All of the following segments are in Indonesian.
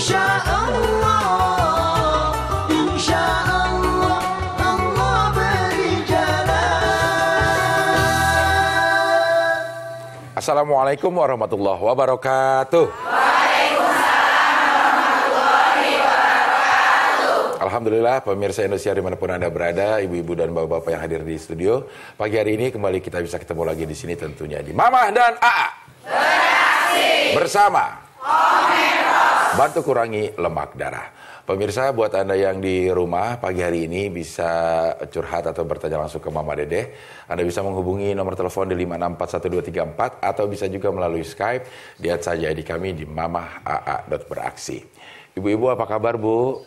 Insya Allah Insya Allah Allah beri jalan Assalamualaikum warahmatullahi wabarakatuh. Alhamdulillah pemirsa Indonesia di mana pun Anda berada, ibu-ibu dan bapak-bapak yang hadir di studio. Pagi hari ini kembali kita bisa ketemu lagi di sini tentunya di Mama dan AA. Bersama. Bantu kurangi lemak darah. Pemirsa, buat Anda yang di rumah pagi hari ini bisa curhat atau bertanya langsung ke Mama Dede. Anda bisa menghubungi nomor telepon di 5641234 atau bisa juga melalui Skype. Lihat saja di kami di mamahaa.beraksi. Ibu-ibu apa kabar, Bu?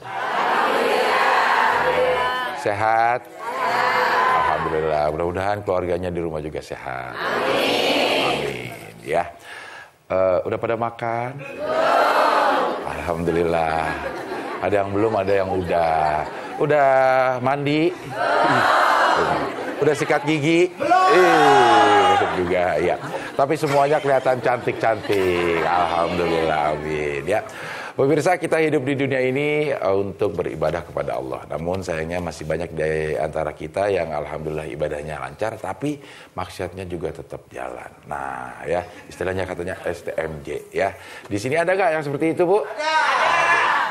Sehat? Alhamdulillah. Mudah-mudahan keluarganya di rumah juga sehat. Amin. Ya. Eh, udah pada makan? Alhamdulillah. Ada yang belum, ada yang udah. Udah mandi? Udah sikat gigi? Belum. juga, ya. Tapi semuanya kelihatan cantik-cantik. Alhamdulillah, amin. Ya. Pemirsa, kita hidup di dunia ini uh, untuk beribadah kepada Allah. Namun sayangnya masih banyak di antara kita yang alhamdulillah ibadahnya lancar, tapi maksiatnya juga tetap jalan. Nah, ya istilahnya katanya STMJ. Ya, di sini ada nggak yang seperti itu, Bu?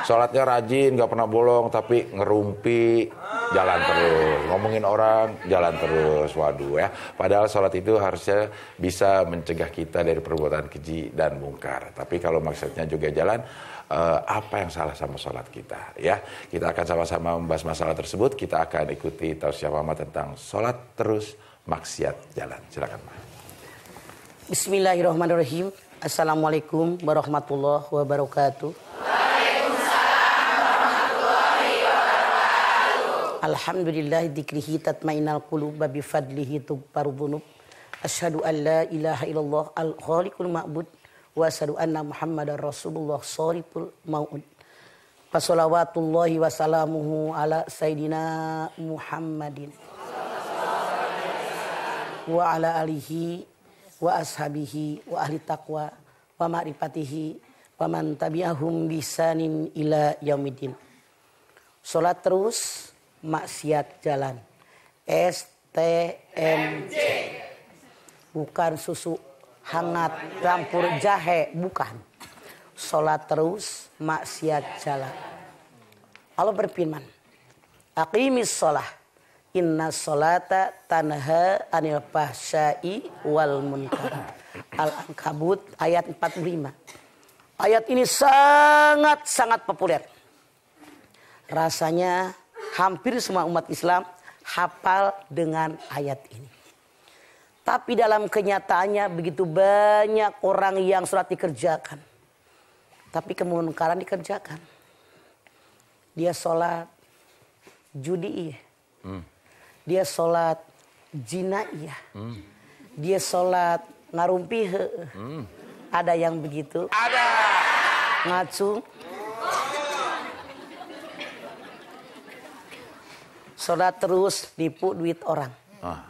Sholatnya rajin, nggak pernah bolong, tapi ngerumpi, jalan terus. Ngomongin orang, jalan terus. Waduh ya. Padahal sholat itu harusnya bisa mencegah kita dari perbuatan keji dan mungkar. Tapi kalau maksudnya juga jalan, eh, apa yang salah sama sholat kita? Ya, kita akan sama-sama membahas masalah tersebut. Kita akan ikuti tausiah mama tentang sholat terus, maksiat jalan. Silakan, Ma. Bismillahirrahmanirrahim. Assalamualaikum warahmatullahi wabarakatuh. Alhamdulillah dikrihi tatmainal qulub bi fadlihi tubbaru dhunub. Asyhadu an la ilaha illallah al khaliqul ma'bud wa asyhadu anna Muhammadar Rasulullah shariful maud. Fassalawatullahi wa salamuhu ala sayyidina Muhammadin wa ala alihi wa ashabihi wa ahli taqwa wa ma'rifatihi wa man tabi'ahum bisanin ila yaumidin. Salat terus maksiat jalan. STMJ. Bukan susu hangat campur jahe, bukan. Salat terus maksiat jalan. Allah berfirman, Aqimis sholah. Inna sholata tanha anil fahsyai wal munkar. Al-Ankabut ayat 45. Ayat ini sangat-sangat populer. Rasanya hampir semua umat Islam hafal dengan ayat ini. Tapi dalam kenyataannya begitu banyak orang yang sholat dikerjakan. Tapi kemungkaran dikerjakan. Dia sholat judi iya. Hmm. Dia sholat jina iya. Hmm. Dia sholat ngarumpi hmm. Ada yang begitu? Ada. Ngacung. Sholat terus nipu duit orang. Ah.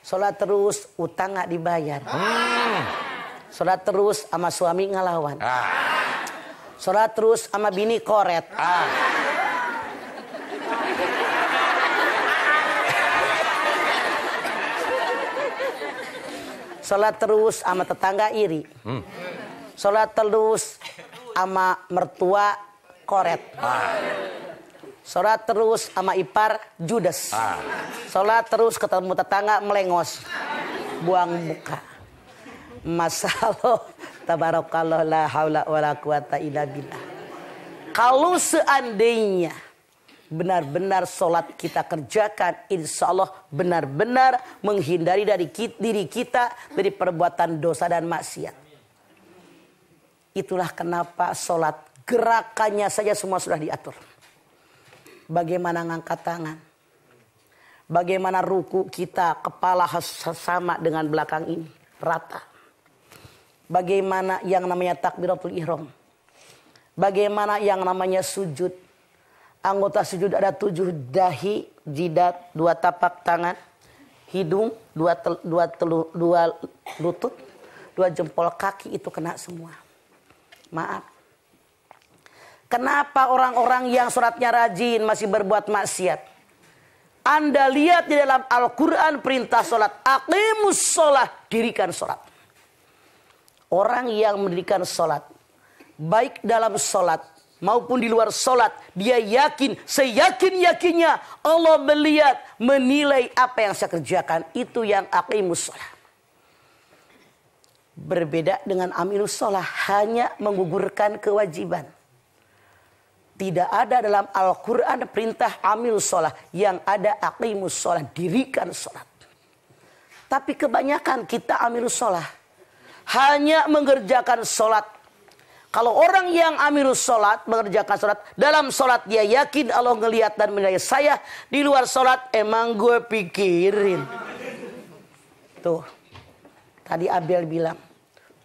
Sholat terus utang nggak dibayar. Sholat terus sama suami ngelawan. Ah. Sholat terus sama bini koret. Ah. Sholat terus sama tetangga iri. Sholat terus sama mertua koret. Sholat terus sama ipar judes. Ah. Sholat terus ketemu tetangga melengos. Buang muka. Masalah tabarakallah la haula wala quwata illa billah. Kalau seandainya benar-benar sholat kita kerjakan, insya Allah benar-benar menghindari dari ki- diri kita dari perbuatan dosa dan maksiat. Itulah kenapa sholat gerakannya saja semua sudah diatur. Bagaimana ngangkat tangan. Bagaimana ruku kita kepala sama dengan belakang ini. Rata. Bagaimana yang namanya takbiratul ihram. Bagaimana yang namanya sujud. Anggota sujud ada tujuh dahi, jidat, dua tapak tangan, hidung, dua, tel, dua, telu, dua lutut, dua jempol kaki itu kena semua. Maaf. Kenapa orang-orang yang sholatnya rajin masih berbuat maksiat? Anda lihat di dalam Al-Quran perintah sholat. Aqimus sholat. Dirikan sholat. Orang yang mendirikan sholat. Baik dalam sholat maupun di luar sholat. Dia yakin, seyakin-yakinnya Allah melihat, menilai apa yang saya kerjakan. Itu yang aqimus sholat. Berbeda dengan aminus sholat. Hanya menggugurkan kewajiban. Tidak ada dalam Al-Quran perintah amil sholat. Yang ada aqimus sholat. Dirikan sholat. Tapi kebanyakan kita amil sholat. Hanya mengerjakan sholat. Kalau orang yang amil sholat, mengerjakan sholat. Dalam sholat dia yakin Allah ngelihat dan menilai saya. Di luar sholat emang gue pikirin. Tuh. Tadi Abel bilang.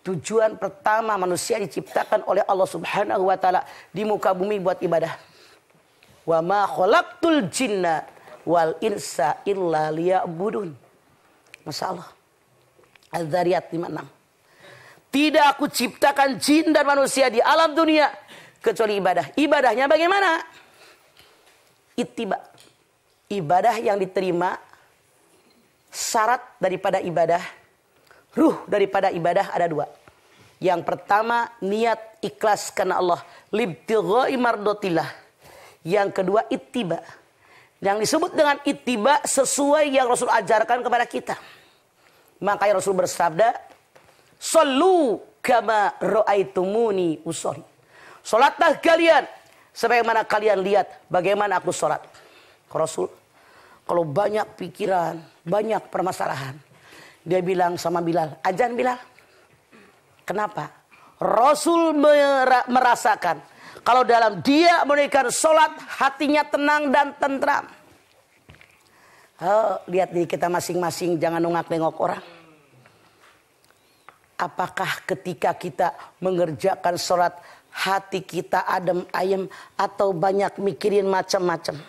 Tujuan pertama manusia diciptakan oleh Allah Subhanahu wa taala di muka bumi buat ibadah. Wa ma khalaqtul jinna wal insa illa liya'budun. Masya Allah. Al-Zariyat 56. Tidak aku ciptakan jin dan manusia di alam dunia kecuali ibadah. Ibadahnya bagaimana? Ittiba. Ibadah yang diterima syarat daripada ibadah Ruh daripada ibadah ada dua. Yang pertama niat ikhlas karena Allah. Yang kedua ittiba. Yang disebut dengan ittiba sesuai yang Rasul ajarkan kepada kita. Makanya Rasul bersabda, Sallu kama ro'aitumuni usori. Salatlah kalian sebagaimana kalian lihat bagaimana aku salat. Rasul, kalau banyak pikiran, banyak permasalahan, dia bilang sama Bilal, ajan Bilal. Kenapa? Rasul merasakan kalau dalam dia menunaikan sholat hatinya tenang dan tentram. Oh, lihat di kita masing-masing jangan nungak nengok orang. Apakah ketika kita mengerjakan sholat hati kita adem ayem atau banyak mikirin macam-macam?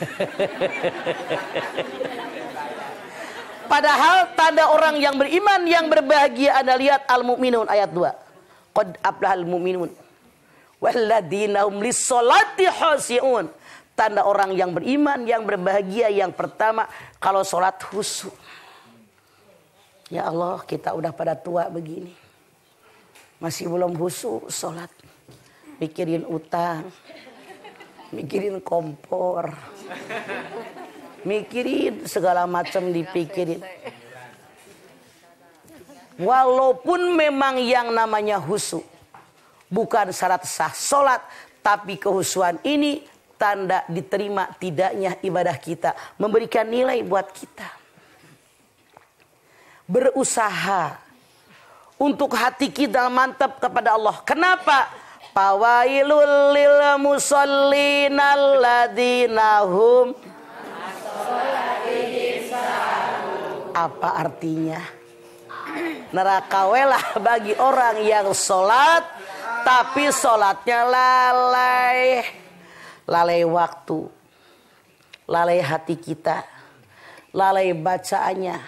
Padahal tanda orang yang beriman yang berbahagia Anda lihat Al-Mu'minun ayat 2. Qad ablahal mu'minun. Walladzina hum. Tanda orang yang beriman yang berbahagia yang pertama kalau sholat khusyuk. Ya Allah, kita udah pada tua begini. Masih belum khusyuk sholat. Mikirin utang. Mikirin kompor mikirin segala macam dipikirin. Walaupun memang yang namanya husu bukan syarat sah solat, tapi kehusuan ini tanda diterima tidaknya ibadah kita, memberikan nilai buat kita. Berusaha untuk hati kita mantap kepada Allah. Kenapa? Pawailul lil musallin alladzina hum Apa artinya? Neraka welah bagi orang yang sholat tapi sholatnya lalai. Lalai waktu. Lalai hati kita. Lalai bacaannya.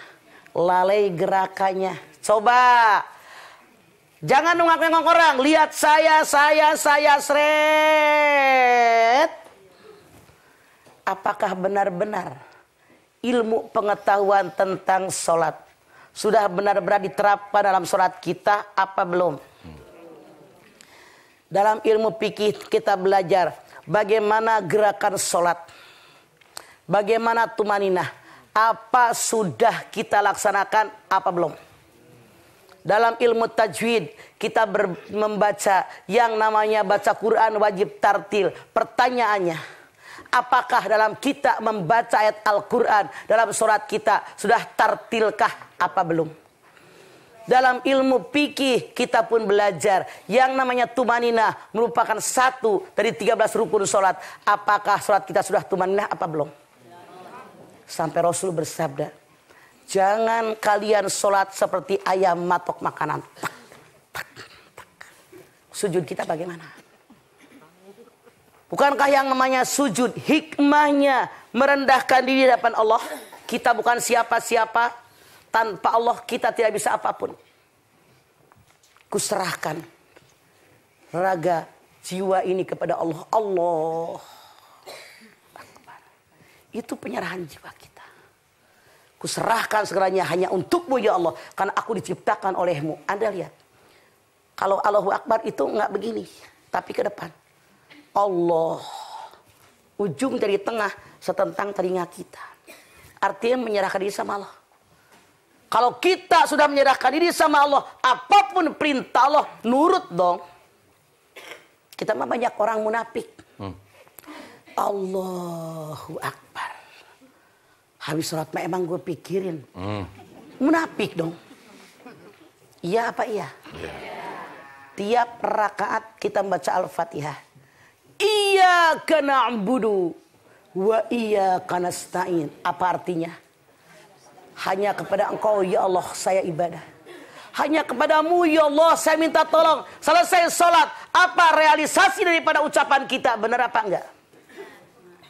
Lalai gerakannya. Coba Jangan nungak-nengok orang. Lihat saya, saya, saya seret. Apakah benar-benar ilmu pengetahuan tentang sholat sudah benar-benar diterapkan dalam sholat kita apa belum? Dalam ilmu fikih kita belajar bagaimana gerakan sholat. Bagaimana tumaninah. Apa sudah kita laksanakan, apa belum? Dalam ilmu tajwid kita ber, membaca yang namanya baca Quran wajib tartil. Pertanyaannya, apakah dalam kita membaca ayat Al-Quran dalam surat kita sudah tartilkah apa belum? Dalam ilmu fikih kita pun belajar yang namanya tumanina merupakan satu dari 13 rukun sholat. Apakah sholat kita sudah tumanina apa belum? Sampai Rasul bersabda, Jangan kalian sholat seperti ayam matok makanan. Tak, tak, tak. Sujud kita bagaimana? Bukankah yang namanya sujud hikmahnya merendahkan diri di hadapan Allah? Kita bukan siapa-siapa. Tanpa Allah kita tidak bisa apa pun. Kuserahkan raga jiwa ini kepada Allah. Allah. Itu penyerahan jiwa kita. Kuserahkan segalanya hanya untukmu ya Allah. Karena aku diciptakan olehmu. Anda lihat. Kalau Allahu Akbar itu nggak begini. Tapi ke depan. Allah. Ujung dari tengah setentang telinga kita. Artinya menyerahkan diri sama Allah. Kalau kita sudah menyerahkan diri sama Allah, apa pun perintah Allah, nurut dong. Kita mah banyak orang munafik. Allahu Akbar. Habis sholat mah emang gue pikirin. Munafik dong. Iya apa iya? Tiap rakaat kita baca Al-Fatihah. Iya kena na'budu wa iya nasta'in. Apa artinya? Hanya kepada engkau ya Allah saya ibadah. Hanya kepadamu ya Allah saya minta tolong. Selesai sholat. Apa realisasi daripada ucapan kita? Benar apa enggak?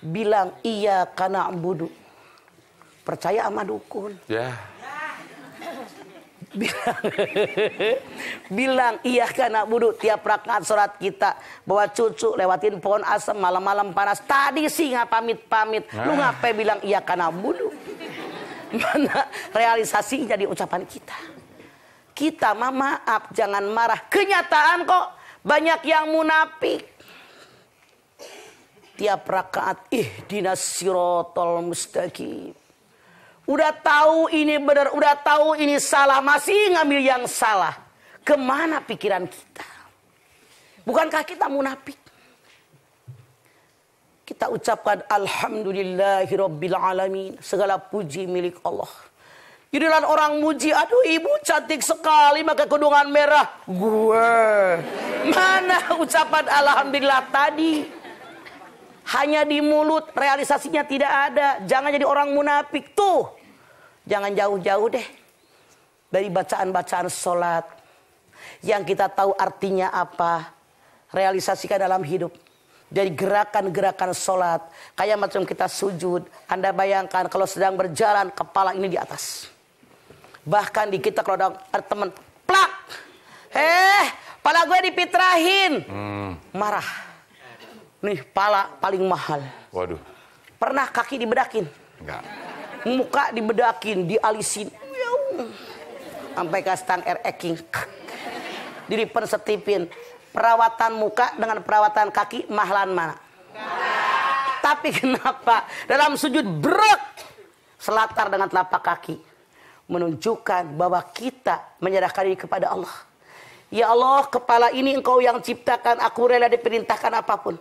Bilang iya karena budu. Percaya sama dukun. Ya. Bilang, bilang iya karena budu tiap rakaat sholat kita. Bawa cucu lewatin pohon asam malam-malam panas. Tadi sih nggak pamit-pamit. Lu Nah. ngapain bilang iya karena budu? Mana realisasinya di ucapan kita? Kita mah maaf jangan marah. Kenyataan kok. Banyak yang munafik. Tiap rakaat ih dinas sirotol mustaqim udah tahu ini benar udah tahu ini salah masih ngambil yang salah ke mana pikiran kita bukankah kita munafik kita ucapkan alamin segala puji milik Allah Giliran orang muji, aduh ibu cantik sekali pakai kerudungan merah. Gue. Mana ucapan alhamdulillah tadi? Hanya di mulut, realisasinya tidak ada. Jangan jadi orang munafik tuh. Jangan jauh-jauh deh. Dari bacaan-bacaan sholat. Yang kita tahu artinya apa. Realisasikan dalam hidup. Dari gerakan-gerakan sholat. Kayak macam kita sujud. Anda bayangkan kalau sedang berjalan, kepala ini di atas. Bahkan di kita kalau ada teman plak. Eh, pala gue dipitrahin. Marah. Nih, pala paling mahal. Waduh. Pernah kaki dibedakin? Enggak. Muka dibedakin, dialisin. Sampai ke stang air eking. Diripen setipin. Perawatan muka dengan perawatan kaki mahalan mana? Tapi kenapa dalam sujud brek selatar dengan telapak kaki menunjukkan bahwa kita menyerahkan diri kepada Allah. Ya Allah, kepala ini engkau yang ciptakan, aku rela diperintahkan apa pun.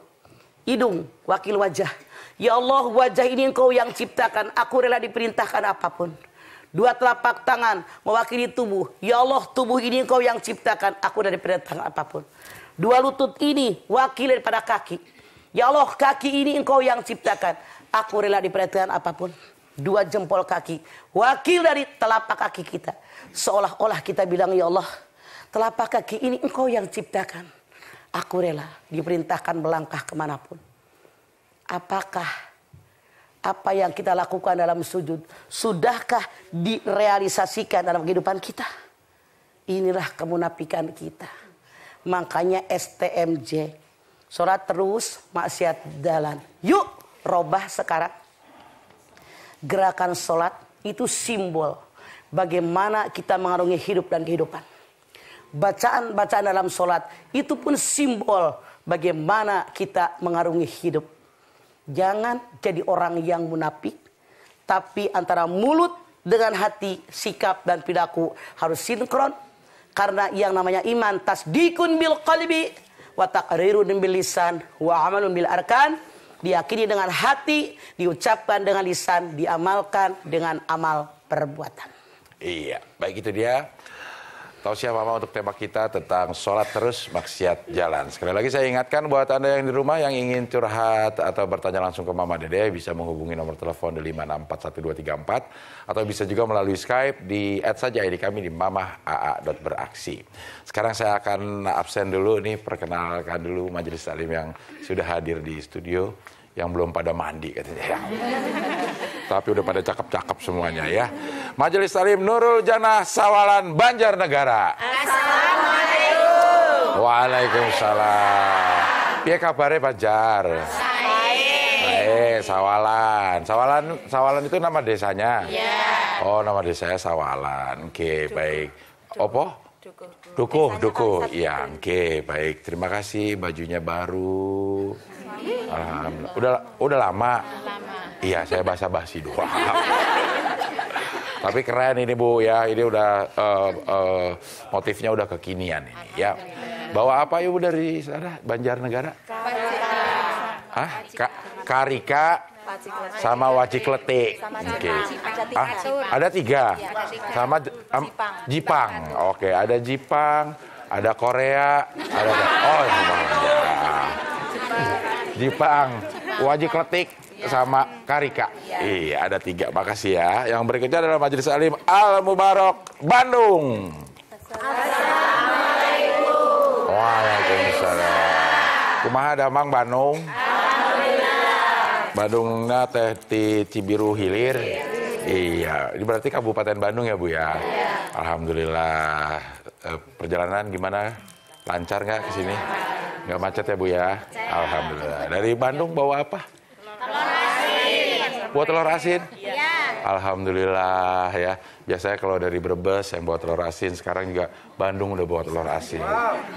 Hidung, wakil wajah. Ya Allah, wajah ini engkau yang ciptakan, aku rela diperintahkan apa pun. Dua telapak tangan mewakili tubuh. Ya Allah, tubuh ini engkau yang ciptakan, aku rela diperintahkan apa pun. Dua lutut ini wakil daripada kaki. Ya Allah, kaki ini engkau yang ciptakan, aku rela diperintahkan apa pun dua jempol kaki, wakil dari telapak kaki kita. Seolah-olah kita bilang, ya Allah, telapak kaki ini engkau yang ciptakan. Aku rela diperintahkan melangkah ke mana pun. Apakah apa yang kita lakukan dalam sujud, sudahkah direalisasikan dalam kehidupan kita? Inilah kemunafikan kita. Makanya STMJ, sholat terus, maksiat jalan. Yuk, robah sekarang gerakan sholat itu simbol bagaimana kita mengarungi hidup dan kehidupan. Bacaan-bacaan dalam sholat itu pun simbol bagaimana kita mengarungi hidup. Jangan jadi orang yang munafik, tapi antara mulut dengan hati, sikap dan perilaku harus sinkron. Karena yang namanya iman tasdikun bil qalbi wa taqrirun bil lisan wa amalun bil arkan diyakini dengan hati, diucapkan dengan lisan, diamalkan dengan amal perbuatan. Iya, baik itu dia. Tausiah Mama untuk tema kita tentang sholat terus maksiat jalan. Sekali lagi saya ingatkan buat Anda yang di rumah yang ingin curhat atau bertanya langsung ke Mama Dede bisa menghubungi nomor telepon di 5641234 atau bisa juga melalui Skype di add saja ID kami di mamah.aa.beraksi. Sekarang saya akan absen dulu nih perkenalkan dulu majelis taklim yang sudah hadir di studio yang belum pada mandi katanya. Ya. Tapi udah pada cakep-cakep semuanya ya. Majelis Taklim Nurul Janah Sawalan Banjarnegara. Waalaikumsalam. Piye kabare Banjar? Baik, Sawalan. Sawalan Sawalan itu nama desanya? Iya. Oh, nama desanya Sawalan. Oke, baik. Opo? Dukuh, dukuh. Iya, oke, baik. Terima kasih bajunya baru. Alhamdulillah. Udah udah lama. Iya, saya basa-basi doang. Tapi keren ini Bu ya. Ini udah eh, eh, motifnya udah kekinian ini ya. Bawa apa Ibu dari sana Banjarnegara? Hah? Ka- karika sama wajik letik. Oke. Ah, ada tiga. Sama am- Jipang. Oke, ada Jipang, ada Korea, ada Oh, Jipang. Ya. Jipang, wajik letik sama karika. Iya, ada tiga. Makasih ya. Yang berikutnya adalah Majelis Alim Al Mubarak Bandung. Waalaikumsalam. Kumaha damang Bandung? Bandungnya teh di Cibiru Hilir. Iya, ini berarti Kabupaten Bandung ya Bu ya. Alhamdulillah. Eh, perjalanan gimana? Lancar nggak ke sini? Nggak macet ya Bu ya? Alhamdulillah. Dari Bandung bawa apa? Buat telur asin? Alhamdulillah ya. Biasanya kalau dari Brebes yang bawa telur asin, sekarang juga Bandung udah bawa telur asin.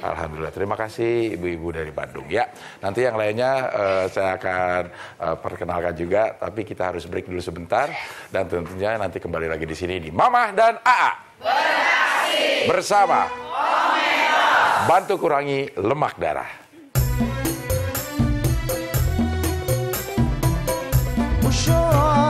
Alhamdulillah. Terima kasih ibu-ibu dari Bandung ya. Nanti yang lainnya eh, saya akan eh, perkenalkan juga, tapi kita harus break dulu sebentar dan tentunya nanti kembali lagi di sini di Mama dan AA. Bersama bantu kurangi lemak darah. بشرى